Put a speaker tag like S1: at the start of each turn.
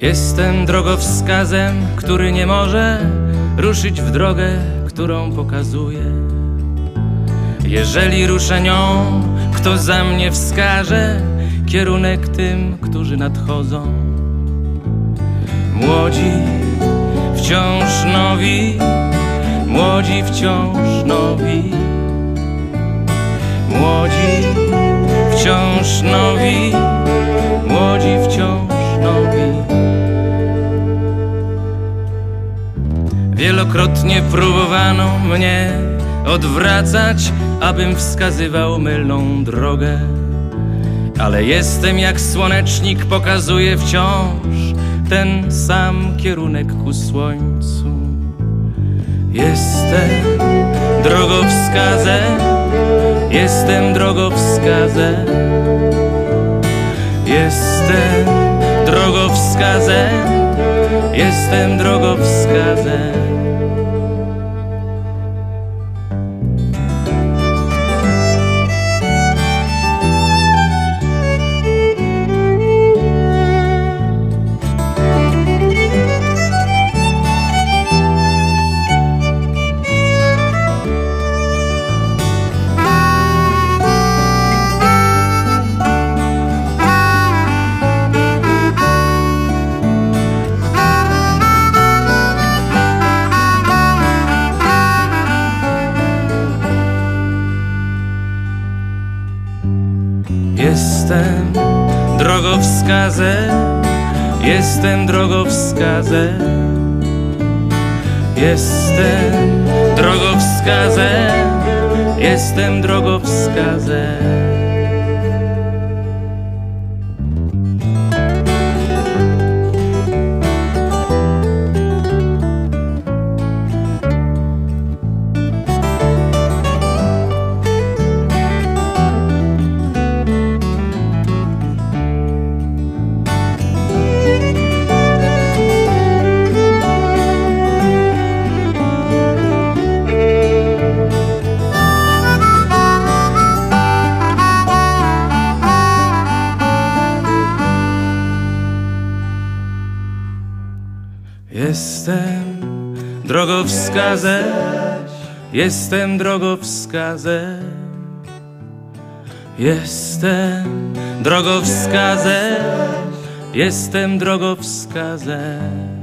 S1: Jestem drogowskazem, który nie może ruszyć w drogę, którą pokazuję. Jeżeli ruszę nią, kto za mnie wskaże kierunek tym, którzy nadchodzą. Młodzi, wciąż nowi, młodzi, wciąż nowi. Młodzi, wciąż nowi, Wielokrotnie próbowano mnie odwracać, abym wskazywał mylną drogę. Ale jestem jak słonecznik, pokazuje wciąż ten sam kierunek ku słońcu. Jestem drogowskazem, jestem drogowskazem, jestem drogowskazem, jestem drogowskazem. Jestem drogowskazem, jestem drogowskazem, jestem drogowskazem, jestem drogowskazem. Jestem drogowskazem, jestem drogowskazem, jestem drogowskazem, jestem drogowskazem.